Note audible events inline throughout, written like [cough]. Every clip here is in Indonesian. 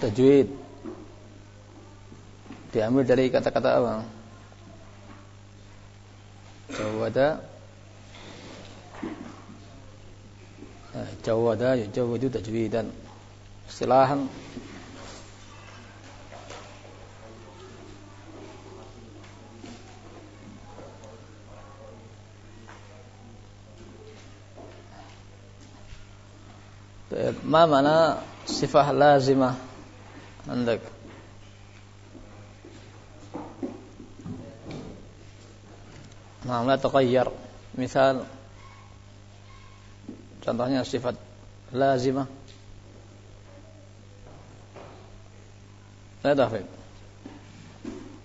tajwid. Diambil dari kata-kata apa? Jawada eh, ya Jawada yajawadu tajwidan. Silahan eh, Ma mana sifah lazimah? عندك نعم لا تغير. مثال contohnya sifat lazimah لا دخل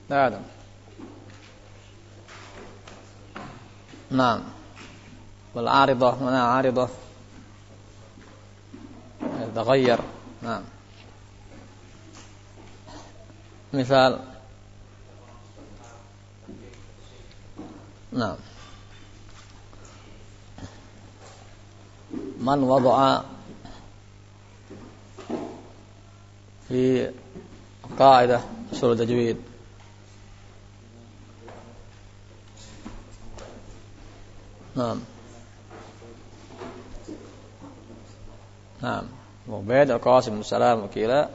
لا أدم نعم. والعارضة من عارضة. تغير. نعم. misal Nah. Man wada'a fi qa'idah usul tajwid Nah. Nah, Mubaid Al-Qasim Salam Wakila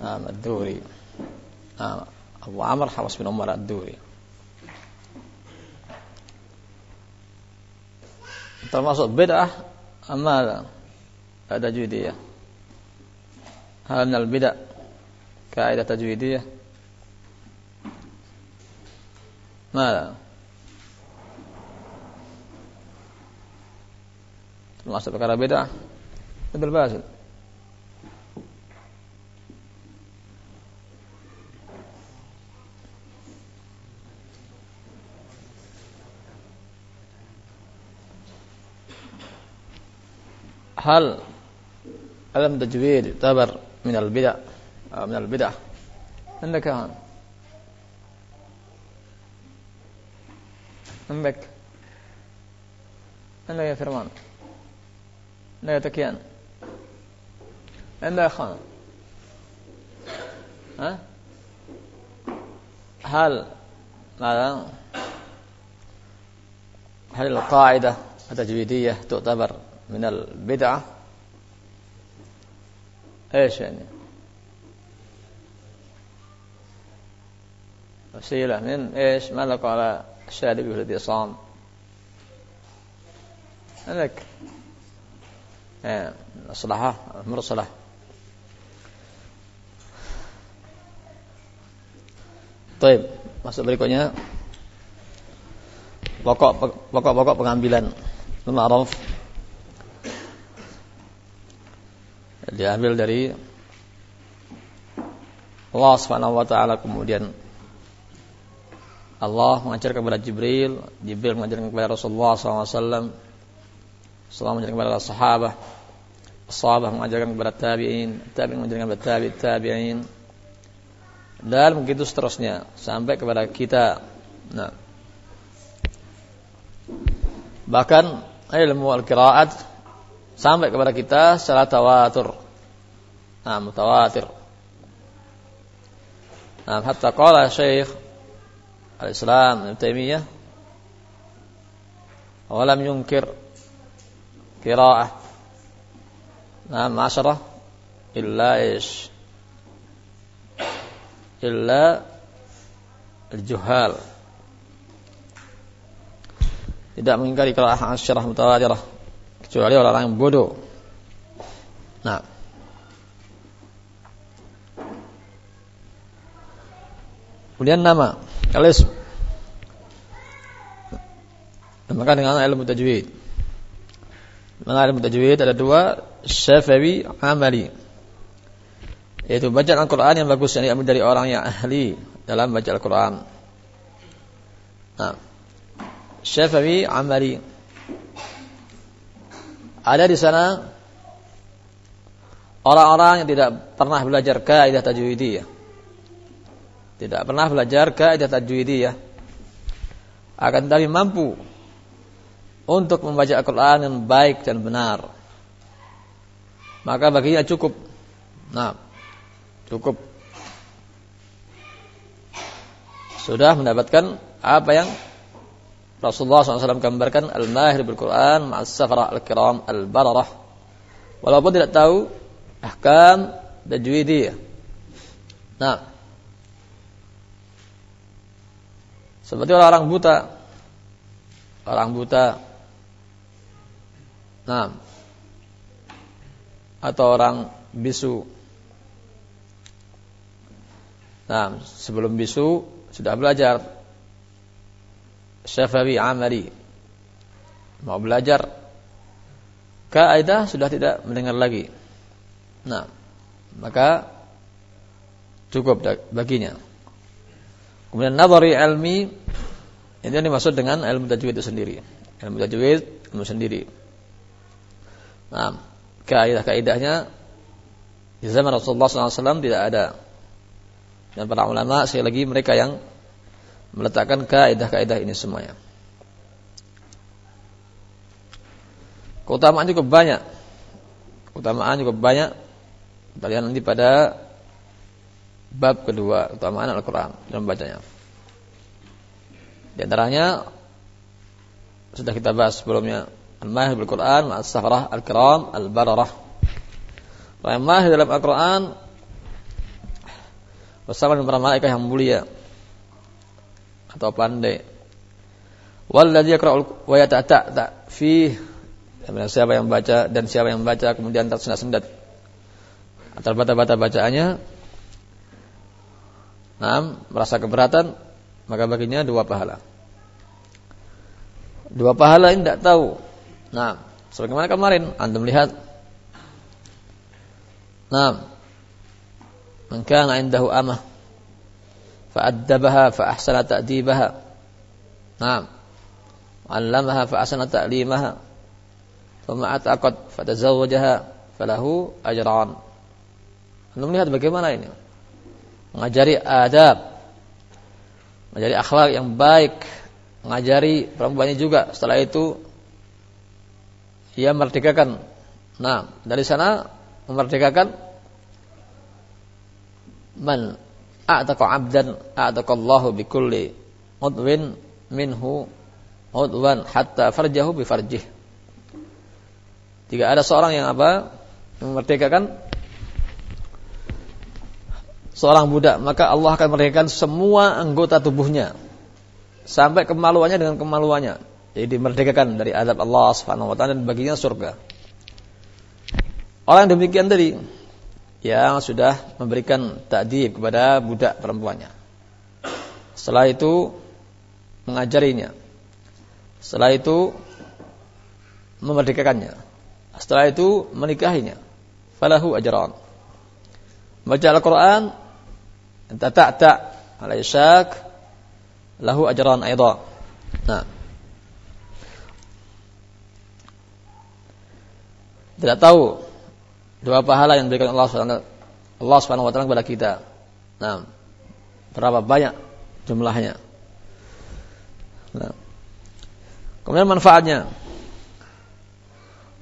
Nah, Ad-Duri Abu Amr Hawas bin Umar Ad-Duri. Termasuk bid'ah amal ada judiyah. Hal minal bid'ah kaidah tajwidiyah. Nah, termasuk perkara bid'ah. Ibnu Basil. هل علم التجويد يعتبر من البدع؟ أو من البدع. عندك هان عندك. عندك يا فرمان. لا يتكيان عندك يا خان. ها؟ هل ماذا؟ هل القاعدة التجويدية تعتبر من البدعة ايش يعني وسيلة من ايش ماذا قال الشاربي الذي صام عندك ايه الصلاحة المرسلة طيب masuk berikutnya pokok pokok-pokok pengambilan ma'ruf diambil dari Allah Subhanahu wa taala kemudian Allah mengajar kepada Jibril, Jibril mengajarkan kepada Rasulullah SAW, Rasulullah mengajarkan kepada sahabat, sahabat mengajarkan kepada tabi'in, tabi'in mengajarkan kepada tabi' tabi'in, dan begitu seterusnya sampai kepada kita. Nah, bahkan ilmu al-qiraat sampai kepada kita secara tawatur. Nah, mutawatir. Nah, hatta qala Syekh Al-Islam Ibn Taimiyah wa lam yunkir qira'ah nah masyarah illa ish illa al-juhal tidak mengingkari qira'ah asyarah mutawatirah kecuali orang-orang yang bodoh. Nah. Kemudian nama Al-ism Maka dengan ilmu tajwid. Maka ilmu tajwid ada dua Syafawi amali. Yaitu bacaan Al-Quran yang bagus Yang diambil dari orang yang ahli Dalam baca Al-Quran. Nah. Syafawi amali Ada di sana Orang-orang yang tidak pernah belajar kaidah tajwidiyah tidak pernah belajar kaidah tajwidiyah akan tetapi mampu untuk membaca Al-Qur'an yang baik dan benar. Maka baginya cukup. Nah Cukup. Sudah mendapatkan apa yang Rasulullah SAW gambarkan al-mahir bil Quran ma'as safarah al-kiram al-bararah. Walaupun tidak tahu ahkam tajwidiyah. Nah, seperti orang-orang buta. Orang buta. Nah, atau orang bisu. Nah, sebelum bisu sudah belajar Syafi'i Amali. Mau belajar kaidah sudah tidak mendengar lagi. Nah, maka cukup baginya. Kemudian nazari ilmi ini yang dimaksud dengan ilmu tajwid itu sendiri. Ilmu tajwid ilmu sendiri. Nah, kaidah-kaidahnya di zaman Rasulullah SAW tidak ada. Dan para ulama sekali lagi mereka yang meletakkan kaidah-kaidah ini semuanya. Keutamaan cukup banyak. Keutamaan cukup banyak. Kalian nanti pada bab kedua keutamaan Al-Quran dan membacanya. Di antaranya sudah kita bahas sebelumnya Al-Mahir bil-Quran, Al-Safarah, Al-Kiram, Al-Bararah. Orang yang mahir dalam Al-Quran bersama dengan para malaikat yang mulia atau pandai. Walladzi yaqra'u wa yata'ta fi siapa yang baca dan siapa yang membaca kemudian tersendat-sendat antara bata-bata bacaannya nah, merasa keberatan, maka baginya dua pahala. Dua pahala ini tidak tahu. Nah, sebagaimana kemarin anda melihat. Nah, man kana indahu amah fa'addabaha fa ahsana ta'dibaha. Nah, 'allamaha fa ahsana ta'limaha. Thumma ataqad fatazawwajaha falahu ajran. Anda melihat bagaimana ini? mengajari adab, mengajari akhlak yang baik, mengajari perempuannya juga. Setelah itu ia merdekakan. Nah, dari sana memerdekakan man a'taqa 'abdan a'taqa Allahu bikulli udwin minhu udwan hatta farjahu bi farjih. Jika ada seorang yang apa? Memerdekakan seorang budak, maka Allah akan merdekakan semua anggota tubuhnya sampai kemaluannya dengan kemaluannya. Jadi dimerdekakan dari adab Allah Subhanahu wa taala dan baginya surga. Orang demikian tadi yang sudah memberikan takdib kepada budak perempuannya. Setelah itu mengajarinya. Setelah itu memerdekakannya. Setelah itu menikahinya. Falahu ajran. Baca Al-Quran Anta ta'ta ala isyak lahu ajran aidha. Nah. Tidak tahu dua pahala yang diberikan Allah Subhanahu Allah Subhanahu kepada kita. Nah, berapa banyak jumlahnya? Nah. Kemudian manfaatnya.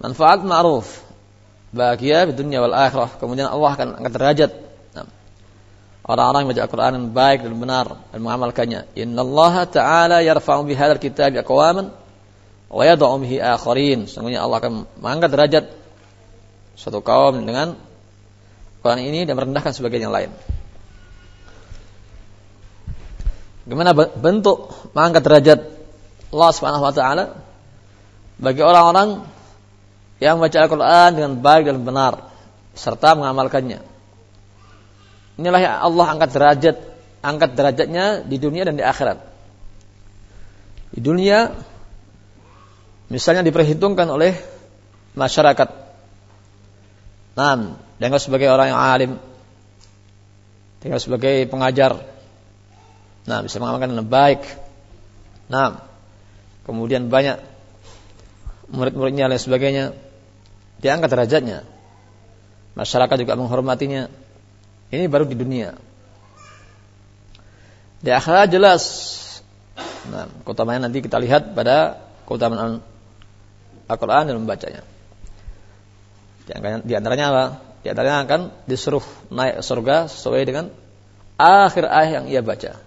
Manfaat ma'ruf. Bahagia di dunia wal akhirah. Kemudian Allah akan angkat derajat orang-orang yang baca Al-Quran yang baik dan benar dan mengamalkannya. Inna Allah Ta'ala yarfa'u bihadal kitab aqwaman wa yad'u bihi akharin. Sungguhnya Allah akan mengangkat derajat suatu kaum dengan Quran ini dan merendahkan sebagian yang lain. Bagaimana bentuk mengangkat derajat Allah Subhanahu wa taala bagi orang-orang yang membaca Al-Qur'an dengan baik dan benar serta mengamalkannya. Inilah yang Allah angkat derajat, angkat derajatnya di dunia dan di akhirat. Di dunia misalnya diperhitungkan oleh masyarakat. Nah, dengan sebagai orang yang alim, dengan sebagai pengajar. Nah, bisa mengamalkan dengan baik. Nah, kemudian banyak murid-muridnya dan sebagainya diangkat derajatnya. Masyarakat juga menghormatinya ini baru di dunia. Di akhirat jelas. Nah, keutamaan nanti kita lihat pada keutamaan Al-Quran dan membacanya. Di antaranya apa? Di antaranya akan disuruh naik surga sesuai dengan akhir ayat yang ia baca.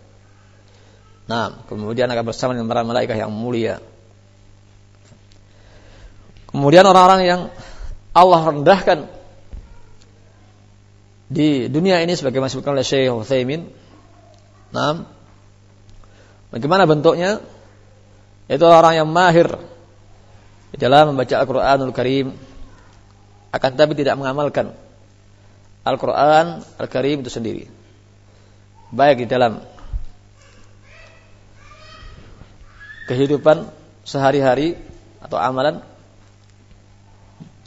Nah, kemudian akan bersama dengan para malaikat yang mulia. Kemudian orang-orang yang Allah rendahkan di dunia ini sebagai disebutkan oleh Syekh Utsaimin. Nah, bagaimana bentuknya? Itu orang yang mahir di dalam membaca Al-Qur'anul Karim akan tapi tidak mengamalkan Al-Qur'an Al-Karim itu sendiri. Baik di dalam kehidupan sehari-hari atau amalan.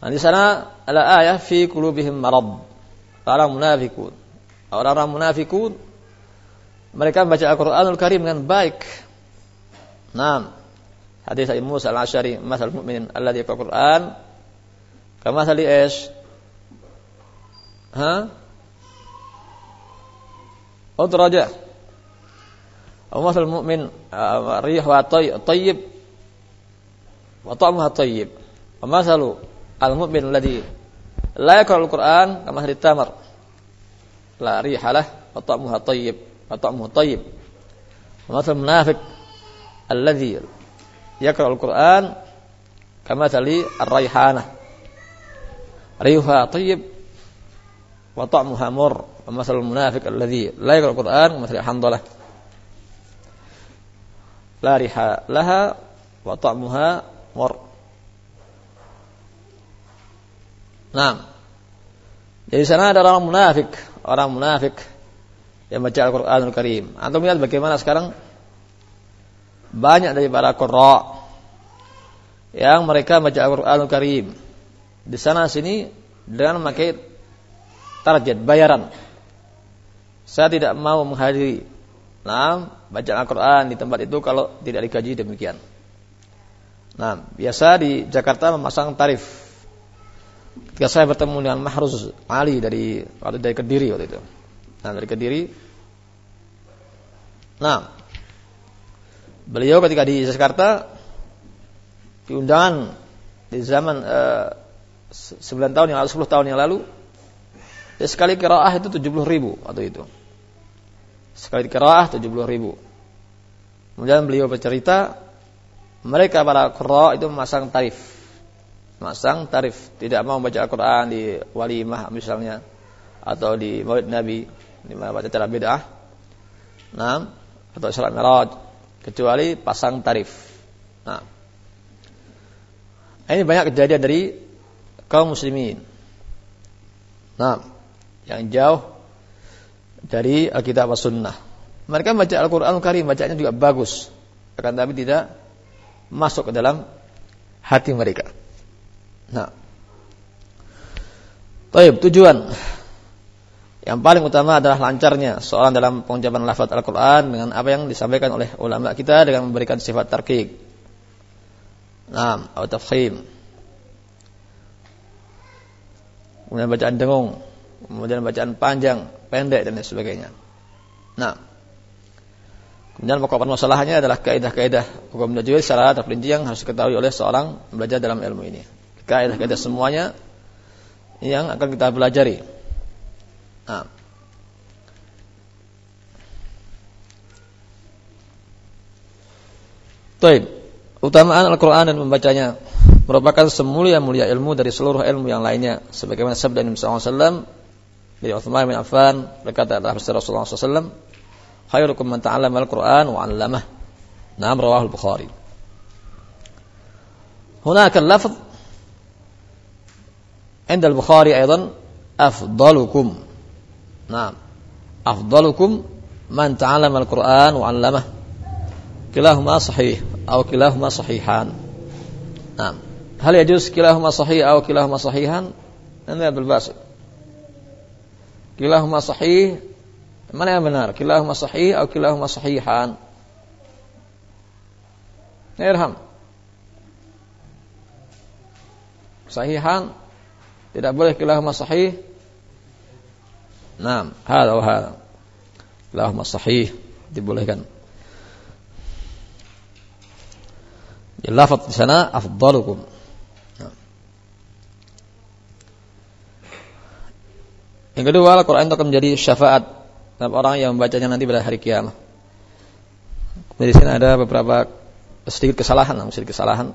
Nah, di sana ada ayat fi qulubihim marad orang munafikun. Orang-orang munafikun mereka membaca Al-Qur'anul Karim dengan baik. Nah, hadis Abu Musa Al-Asy'ari, "Masal mu'min alladzi yaqra'ul Qur'an kama sali es." Ha? Udraja. Aw masal mu'min rih wa tayyib wa ta'muha tayyib. Wa masalu al-mu'min alladzi La yaqra'ul Qur'an kama hadit tamar. La rihalah wa ta'muha tayyib wa tayyib. Wa mathal mur. Wa mathal munafiq alladhi la yaqra'ul Qur'an kama tali handalah. La riha laha wa ta'muha mur. Nah, jadi sana ada orang munafik, orang munafik yang baca Al-Quranul Karim. Antum lihat bagaimana sekarang banyak dari para qurra yang mereka baca Al-Quranul Karim. Di sana sini dengan memakai target bayaran. Saya tidak mau menghadiri nah, baca Al-Quran di tempat itu kalau tidak dikaji demikian. Nah, biasa di Jakarta memasang tarif Ketika saya bertemu dengan Mahruz Ali dari waktu dari Kediri waktu itu. Nah, dari Kediri. Nah, beliau ketika di Jakarta di undangan di zaman eh, 9 tahun yang lalu, 10 tahun yang lalu, ya sekali kiraah itu 70 ribu waktu itu. Sekali kiraah 70 ribu. Kemudian beliau bercerita, mereka para kura itu memasang tarif. Masang tarif. Tidak mau baca Al-Quran di walimah misalnya atau di maulid Nabi di mana baca cara bid'ah. Nah atau salat mi'raj. Kecuali pasang tarif. Nah. Ini banyak kejadian dari kaum muslimin nah yang jauh dari Alkitab was Sunnah mereka baca Al-Quran Karim bacanya juga bagus akan tapi tidak masuk ke dalam hati mereka Nah. Taib, tujuan yang paling utama adalah lancarnya seorang dalam pengucapan lafaz Al-Quran dengan apa yang disampaikan oleh ulama kita dengan memberikan sifat tarkik. Nah, atau tafkhim. Kemudian bacaan dengung, kemudian bacaan panjang, pendek dan sebagainya. Nah, kemudian pokok masalahnya adalah kaidah-kaidah hukum tajwid secara terperinci yang harus diketahui oleh seorang belajar dalam ilmu ini kaidah-kaidah semuanya yang akan kita pelajari. Nah. Taib. Utamaan Al-Quran dan membacanya merupakan semulia-mulia ilmu dari seluruh ilmu yang lainnya. Sebagaimana sabda Nabi SAW dari Uthman bin Affan berkata adalah Rasulullah SAW, "Khairukum man ta'allama al-Quran wa 'allamah." Naam rawahul Bukhari. Hunaka lafz عند البخاري أيضا أفضلكم نعم أفضلكم من تعلم القرآن وعلمه كلاهما صحيح أو كلاهما صحيحان نعم هل يجوز كلاهما صحيح أو كلاهما صحيحان هذا بالباسط كلاهما صحيح mana yang benar kilahuma sahih atau kilahuma sahihan Irham sahihan Tidak boleh kilahuma sahih. Naam, hada wa hada. Kilahuma sahih dibolehkan. Di lafaz di sana afdalukum. Yang kedua, Al-Quran itu akan menjadi syafaat dalam orang yang membacanya nanti pada hari kiamat. Di sini ada beberapa sedikit kesalahan, sedikit kesalahan.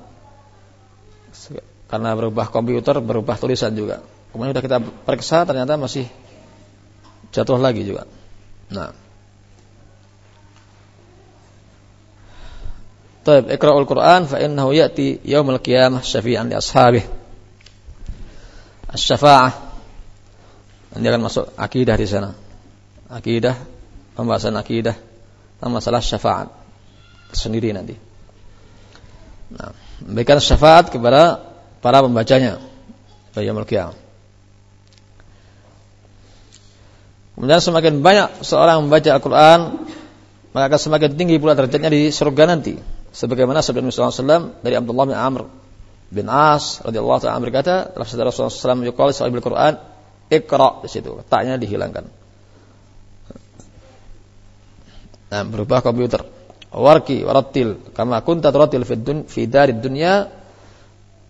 Karena berubah komputer, berubah tulisan juga. Kemudian sudah kita periksa, ternyata masih jatuh lagi juga. Nah. Taib, ikra'ul Quran fa innahu ya'ti yaumil qiyamah syafi'an li ashabih. Asy-syafa'ah. Nanti akan masuk akidah di sana. Akidah, pembahasan akidah masalah syafaat sendiri nanti. Nah, memberikan syafaat kepada para pembacanya pada qiyamah. Kemudian semakin banyak seorang membaca Al-Quran, maka akan semakin tinggi pula derajatnya di surga nanti. Sebagaimana sabda Nabi SAW dari Abdullah bin Amr bin As radhiyallahu taala berkata, Rasulullah SAW yuqal sahibul Quran, ikra di situ, taknya dihilangkan. Nah, berubah komputer. Warki warattil kama kunta turattil fi dun fi darid dunya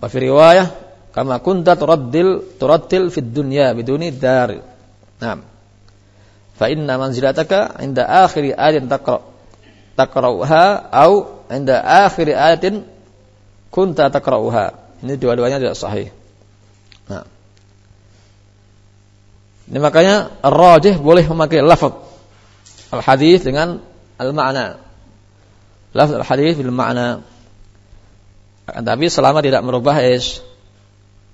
wa fi riwayah kama kunta turattil turattil fi dunya biduni dar. Nah, fa inna manzilataka inda akhiri ayatin taqra taqra'uha au inda akhiri ayatin kunta taqra'uha ini dua-duanya tidak sahih ini makanya rajih boleh memakai lafaz al hadis dengan al makna lafaz al hadis bil makna tapi selama tidak merubah is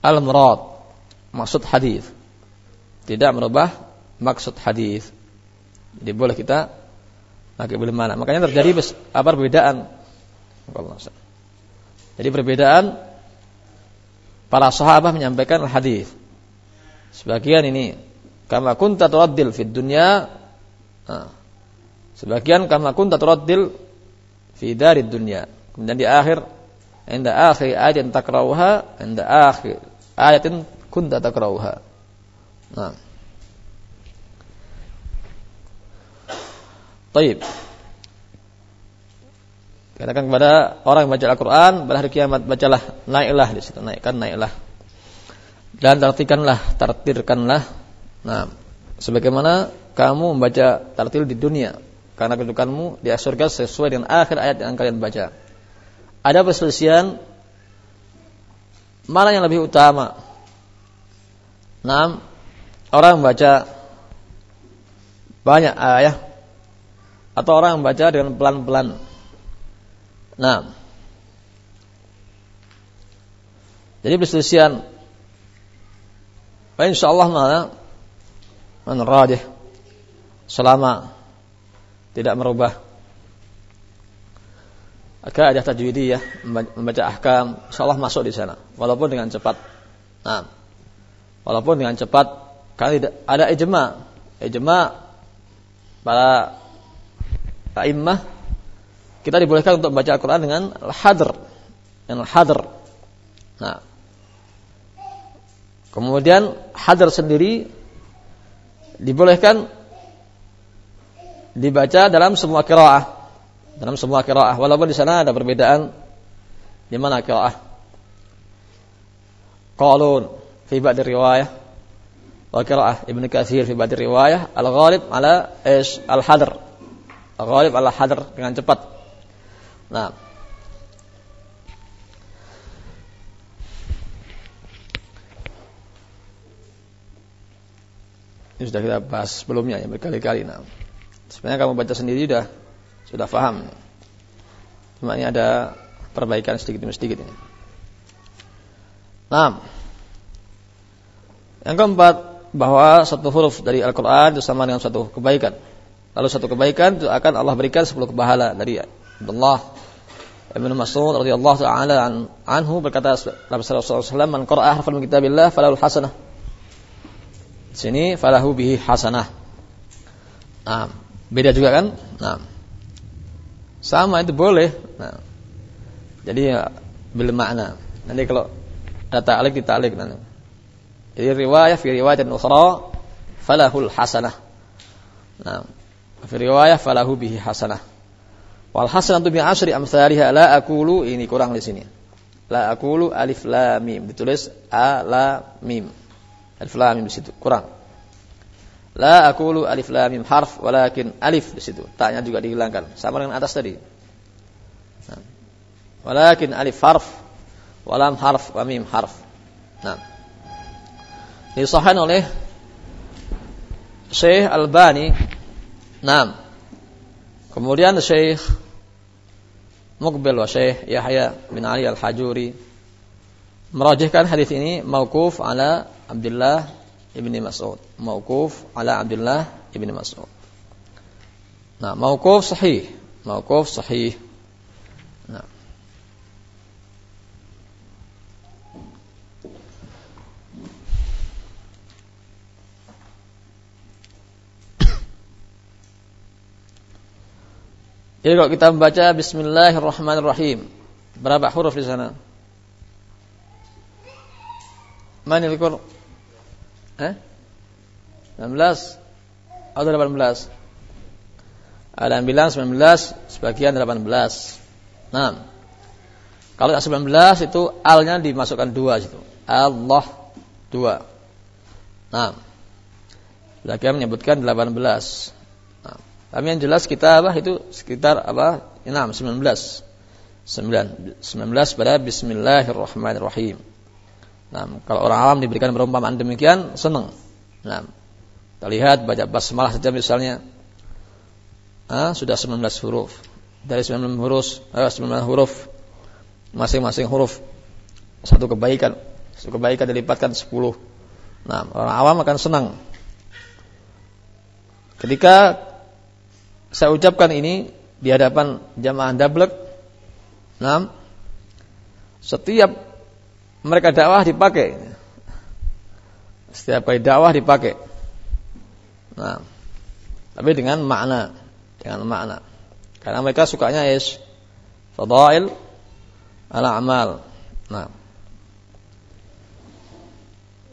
al murad maksud hadis tidak merubah maksud hadis. Jadi boleh kita pakai boleh mana. Makanya terjadi apa perbedaan. Jadi perbedaan para sahabat menyampaikan hadis. Sebagian ini kama kunta turaddil fid dunya. Sebagian kama kunta turaddil fi darid dunya. Kemudian di akhir inda akhir ayatin takrauha inda akhir ayatin kunta takrauha. Nah. Taib. Katakan kepada orang yang baca Al-Quran pada hari kiamat bacalah naiklah di situ naikkan naiklah dan tartikanlah tartirkanlah nah sebagaimana kamu membaca tartil di dunia karena kedudukanmu di surga sesuai dengan akhir ayat yang kalian baca ada perselisihan mana yang lebih utama nah orang membaca banyak ayat atau orang membaca dengan pelan-pelan. Nah, jadi perselisihan. Insya Allah mana man rajih selama tidak merubah ada tajwidiyah membaca ahkam Allah masuk di sana. Walaupun dengan cepat. Nah walaupun dengan cepat karena ada ijma. Ijma para a'immah kita dibolehkan untuk membaca Al-Quran dengan al-hadr. Dengan al-hadr. Nah kemudian hadr sendiri dibolehkan dibaca dalam semua kiraah dalam semua kiraah walaupun di sana ada perbedaan di mana kiraah qalun fi ba'd riwayah wa qiraah. Ibnu Katsir fi ba'd riwayah. Al-ghalib ala ish al-hadr. Ghalib ala hadar dengan cepat. Nah. Ini sudah kita bahas sebelumnya ya berkali-kali. Nah, sebenarnya kamu baca sendiri sudah sudah paham. Cuma ini ada perbaikan sedikit demi sedikit ini. Nah, yang keempat bahwa satu huruf dari Al-Quran itu sama dengan satu kebaikan. Lalu satu kebaikan itu akan Allah berikan 10 kebahala dari Abdullah Ibn Mas'ud radhiyallahu taala anhu berkata Rasulullah SAW man qara'a harfan min kitabillah falahu hasanah. Sini falahu bihi hasanah. Nah, beda juga kan? Nah. Sama itu boleh. Nah. Jadi ya, makna. Nanti kalau ada ta'alik di ta'alik nanti. Jadi riwayah fi riwayatin ukhra falahul hasanah. Nah, Fi riwayah falahu bihi hasanah. Wal hasanatu bi asyri amsalihha la aqulu ini kurang di sini. La aqulu alif lam mim ditulis a la mim. Alif lam mim di situ kurang. La aqulu alif lam mim harf walakin alif di situ. Taknya juga dihilangkan sama dengan atas tadi. Nah. Walakin alif harf walam harf wa mim harf. Nah. Disahhan oleh Syekh Albani. Nah. Kemudian Syekh Muqbil wa Syekh Yahya bin Ali Al-Hajuri merajihkan hadis ini mauquf ala Abdullah ibni Mas'ud. Mauquf ala Abdullah ibni Mas'ud. Nah, mauquf sahih. Mauquf sahih. Nah. Jadi kalau kita membaca Bismillahirrahmanirrahim, berapa huruf di sana? Mana yang Eh? 19 atau 18? Ada yang bilang 19, sebagian 18. Nah, kalau yang 19 itu alnya dimasukkan dua situ. Allah dua. Nah, sebagian menyebutkan 18. Nah, tapi yang jelas kita apa itu sekitar apa? 6, 19. 9, 19 pada Bismillahirrahmanirrahim. Nah, kalau orang awam diberikan perumpamaan demikian, senang. Nah, kita lihat baca basmalah saja misalnya, ah, sudah 19 huruf. Dari 19 huruf, eh, 19 huruf, masing-masing huruf satu kebaikan. Satu kebaikan dilipatkan 10. Nah, orang awam akan senang. Ketika saya ucapkan ini di hadapan jamaah dablek, nah, setiap mereka dakwah dipakai. Setiap kali dakwah dipakai. Nah, tapi dengan makna, dengan makna. Karena mereka sukanya is fadail ala amal. Nah.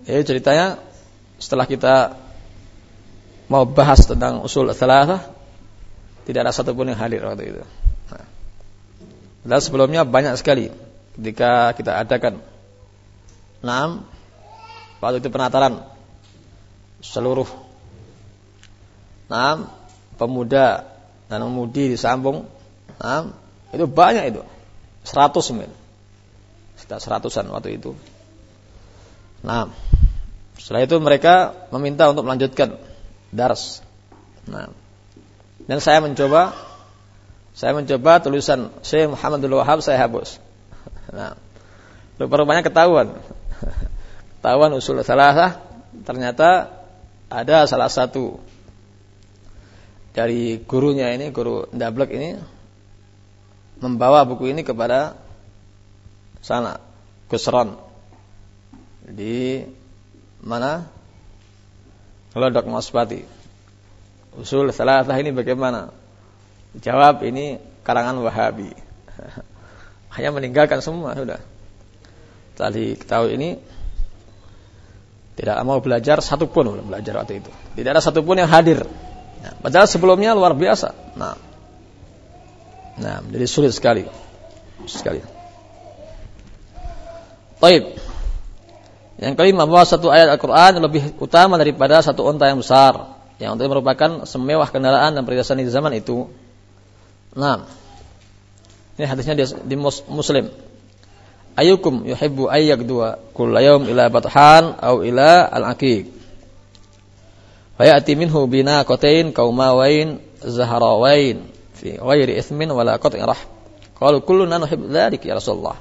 Jadi ceritanya setelah kita mau bahas tentang usul salatah tidak ada satupun yang hadir waktu itu. Nah. Dan sebelumnya banyak sekali ketika kita adakan Nah, waktu itu penataran. Seluruh. Nah, pemuda dan pemudi di Sambung, itu banyak itu, seratus mil, sekitar seratusan waktu itu. Nah, setelah itu mereka meminta untuk melanjutkan dars. Nah, dan saya mencoba, saya mencoba tulisan Syekh Muhammadul Wahab saya hapus. Nah, rupanya ketahuan [laughs] Tawan usul salah ternyata ada salah satu dari gurunya ini, guru Ndablek ini membawa buku ini kepada sana Kusron di mana Lodok Maspati. Usul salasah ini bagaimana? Jawab ini karangan Wahabi. [laughs] Hanya meninggalkan semua sudah. Tadi ketahui ini tidak mau belajar satupun belum belajar waktu itu. Tidak ada satupun yang hadir. Nah, padahal sebelumnya luar biasa. Nah, nah jadi sulit sekali, sekali. Baik. Yang kelima bahwa satu ayat Al-Quran lebih utama daripada satu onta yang besar. Yang untuk merupakan semewah kendaraan dan perhiasan di zaman itu. Nah, ini hadisnya di, di أيكم يحب أن يغدو كل يوم إلى بطحان أو إلى العقيق؟ فيأتي منه بناقتين كوماوين زهراوين في غير إثم ولا قطع رحم. قالوا كلنا نحب ذلك يا رسول الله.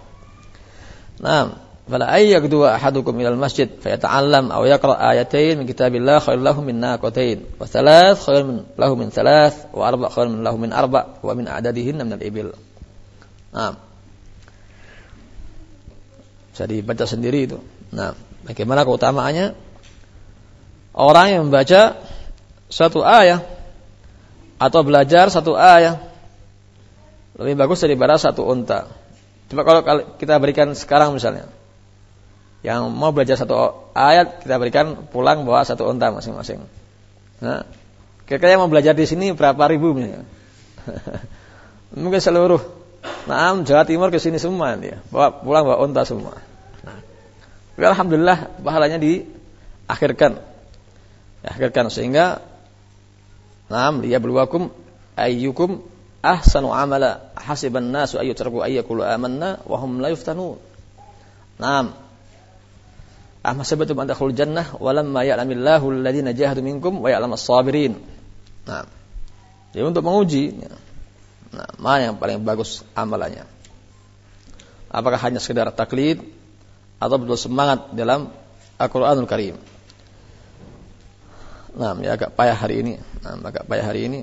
نعم. فلا أن يغدو أحدكم إلى المسجد فيتعلم أو يقرأ آيتين من كتاب الله خير له من ناقتين وثلاث خير من له من ثلاث وأربع خير من له من أربع ومن أعدادهن من الإبل. نعم. Bisa dibaca sendiri itu. Nah, bagaimana keutamaannya? Orang yang membaca satu ayat atau belajar satu ayat lebih bagus daripada satu unta. Coba kalau kita berikan sekarang misalnya, yang mau belajar satu ayat kita berikan pulang bawa satu unta masing-masing. Nah, kira-kira yang mau belajar di sini berapa ribu misalnya? [laughs] Mungkin seluruh. Nah, Jawa Timur ke sini semua dia. Bawa pulang bawa unta semua. Alhamdulillah pahalanya diakhirkan. Akhirkan sehingga Naam liyabluwakum ayyukum ahsanu amala hasiban nasu ayyutraku ayyakulu amanna wa hum la yuftanun. Naam. Ahmad sabatum an dakhul jannah walamma ya'lamillahu alladhina jahadu minkum wa ya'lamas sabirin. Naam. Jadi untuk menguji nah, mana yang paling bagus amalannya. Apakah hanya sekedar taklid atau betul semangat dalam Al-Qur'anul Karim. Nah, ya agak payah hari ini. Nah, agak payah hari ini.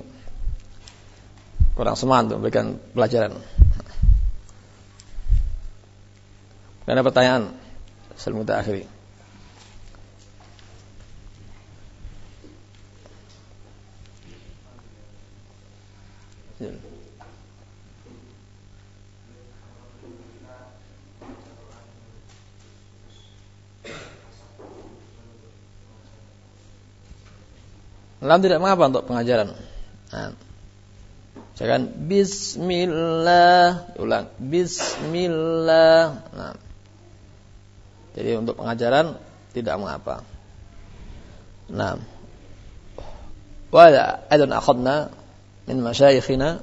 Kurang semangat untuk memberikan pelajaran. Ada pertanyaan? Sebelum kita akhiri. Lam tidak mengapa untuk pengajaran. Nah. Jangan Bismillah, ulang Bismillah. Nah. Jadi untuk pengajaran tidak mengapa. Nah. Wala adun akhadna min masyayikhina.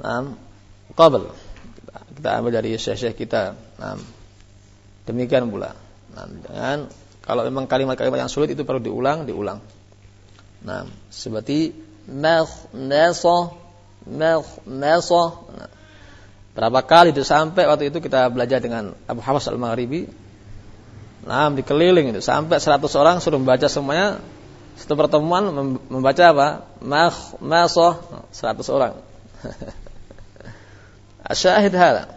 Nah. Qabl. Kita ambil dari syekh-syekh kita. Nah. Demikian pula. Nah, dengan kalau memang kalimat-kalimat yang sulit itu perlu diulang, diulang. Nah, seperti maghnaso maghnaso. Nah, berapa kali itu sampai waktu itu kita belajar dengan Abu Hawas Al-Maghribi. Nah, dikeliling itu sampai 100 orang suruh membaca semuanya. Setelah pertemuan membaca apa? Maghnaso 100 orang. [laughs] Asyahid hal.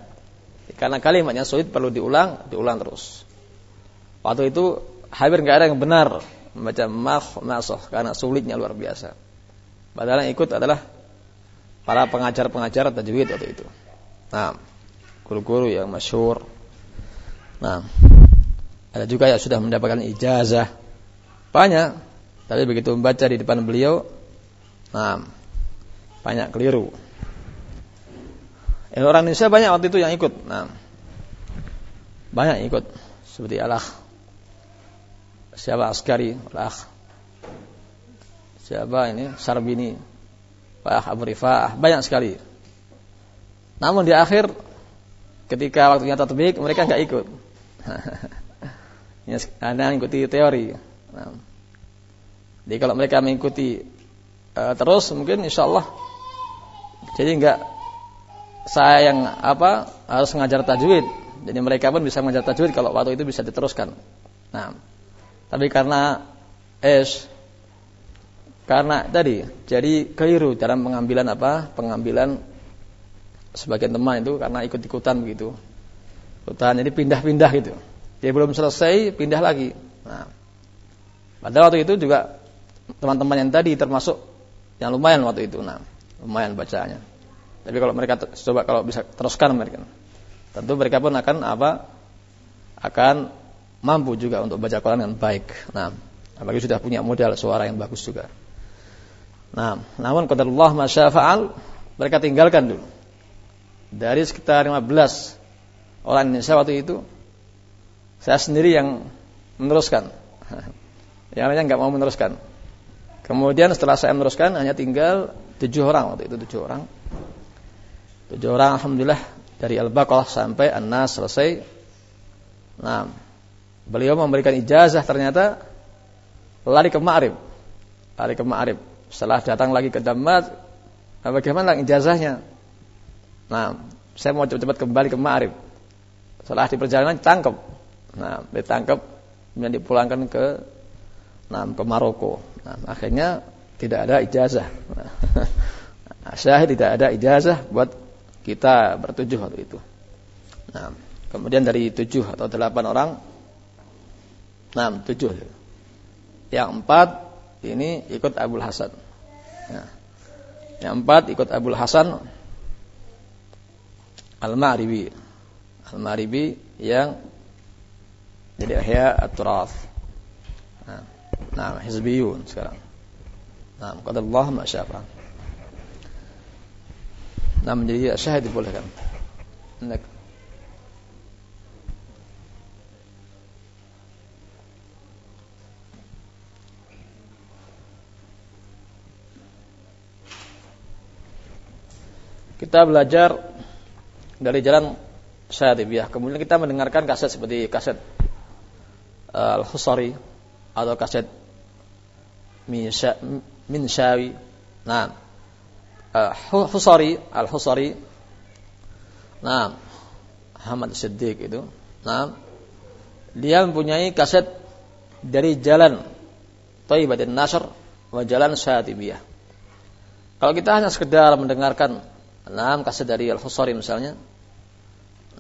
Karena kalimatnya sulit perlu diulang, diulang terus. Waktu itu hampir nggak ada yang benar membaca makh nasoh karena sulitnya luar biasa. Padahal yang ikut adalah para pengajar-pengajar tajwid waktu itu. Nah, guru-guru yang masyhur. Nah, ada juga yang sudah mendapatkan ijazah. Banyak, tapi begitu membaca di depan beliau, nah, banyak keliru. Eh, orang Indonesia banyak waktu itu yang ikut. Nah, banyak yang ikut seperti Allah siapa Askari, Akh. Siapa ini? Sarbini, Pak Abu Rifah, banyak sekali. Namun di akhir ketika waktunya tatbik mereka nggak ikut. [laughs] Hanya mengikuti teori. Nah. Jadi kalau mereka mengikuti uh, terus mungkin insya Allah jadi nggak saya yang apa harus mengajar tajwid. Jadi mereka pun bisa mengajar tajwid kalau waktu itu bisa diteruskan. Nah, tapi karena es karena tadi jadi keliru dalam pengambilan apa? Pengambilan sebagian teman itu karena ikut-ikutan begitu. Ikutan jadi pindah-pindah gitu. Dia belum selesai pindah lagi. Nah, pada waktu itu juga teman-teman yang tadi termasuk yang lumayan waktu itu. Nah, lumayan bacanya. Tapi kalau mereka coba kalau bisa teruskan mereka, tentu mereka pun akan apa? Akan mampu juga untuk baca Quran dengan baik. Nah, apalagi sudah punya modal suara yang bagus juga. Nah, namun qadarullah masyafa'al mereka tinggalkan dulu. Dari sekitar 15 orang Indonesia waktu itu saya sendiri yang meneruskan. [laughs] yang lainnya nggak mau meneruskan. Kemudian setelah saya meneruskan hanya tinggal tujuh orang waktu itu tujuh orang. Tujuh orang alhamdulillah dari Al-Baqarah sampai An-Nas selesai. Nah, Beliau memberikan ijazah ternyata lari ke Ma'rib. Lari ke Ma'rib. Setelah datang lagi ke Damat, nah bagaimana ijazahnya? Nah, saya mau cepat-cepat kembali ke Ma'rib. Setelah di perjalanan tangkap. Nah, ditangkap kemudian dipulangkan ke nah, ke Maroko. Nah, akhirnya tidak ada ijazah. Nah, [laughs] syahid tidak ada ijazah buat kita bertujuh waktu itu. Nah, kemudian dari tujuh atau delapan orang Nah, tujuh. Yang empat ini ikut Abdul Hasan. Ya. Yang empat ikut Abdul Hasan Al-Ma'ribi. Al-Ma'ribi yang jadi ahya at-turaf. Nah, nah hizbiyun sekarang. Nah, Allah ma syafa. Nah, menjadi syahid dibolehkan. Nah, kita belajar dari jalan Syadibiyah. Kemudian kita mendengarkan kaset seperti kaset uh, Al-Khusari atau kaset Minshawi. Nah, uh, Husari, Al-Husari. Nah, Ahmad Siddiq itu. Nah, dia mempunyai kaset dari jalan Thayyibatin Nasr wa jalan Syatibiyah. Kalau kita hanya sekedar mendengarkan enam kaset dari Al-Husari misalnya,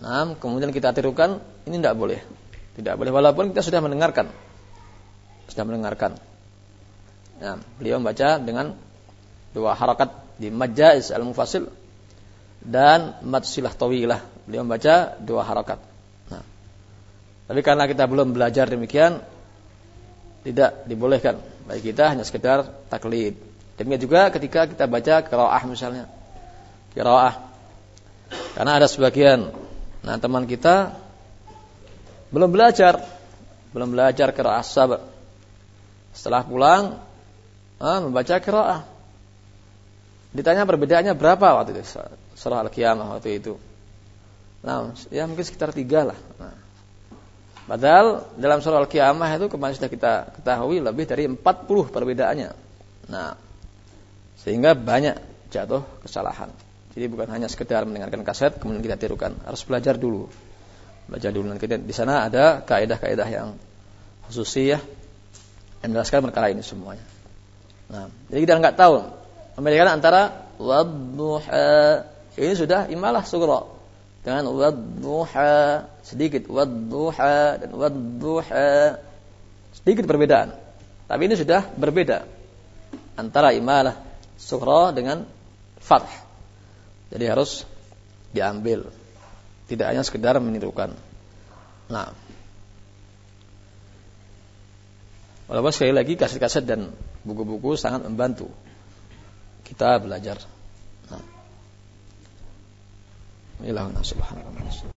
enam kemudian kita tirukan, ini tidak boleh. Tidak boleh walaupun kita sudah mendengarkan. Sudah mendengarkan. Nah, beliau membaca dengan dua harakat di Majais Al-Mufasil dan Matsilah Tawilah. Beliau membaca dua harakat. Nah, tapi karena kita belum belajar demikian, tidak dibolehkan. Baik kita hanya sekedar taklid. Demikian juga ketika kita baca kiraah misalnya. Kiraah. Karena ada sebagian nah teman kita belum belajar, belum belajar kiraah sabar. Setelah pulang ah, membaca kiraah. Ditanya perbedaannya berapa waktu itu surah Al-Qiyamah waktu itu. Nah, ya mungkin sekitar tiga lah. Nah, Padahal dalam surah Al-Qiyamah itu kemarin sudah kita ketahui lebih dari 40 perbedaannya. Nah, sehingga banyak jatuh kesalahan. Jadi bukan hanya sekedar mendengarkan kaset kemudian kita tirukan, harus belajar dulu. Belajar dulu dan di sana ada kaidah-kaidah yang khususiyah yang menjelaskan perkara ini semuanya. Nah, jadi kita nggak tahu membedakan antara wadduha ini sudah imalah sugra dengan wadduha sedikit wadduha dan wadduha sedikit perbedaan tapi ini sudah berbeda antara imalah sughra dengan fath jadi harus diambil tidak hanya sekedar menirukan nah walaupun sekali lagi kaset-kaset dan buku-buku sangat membantu kita belajar nah. Ilahuna subhanallah.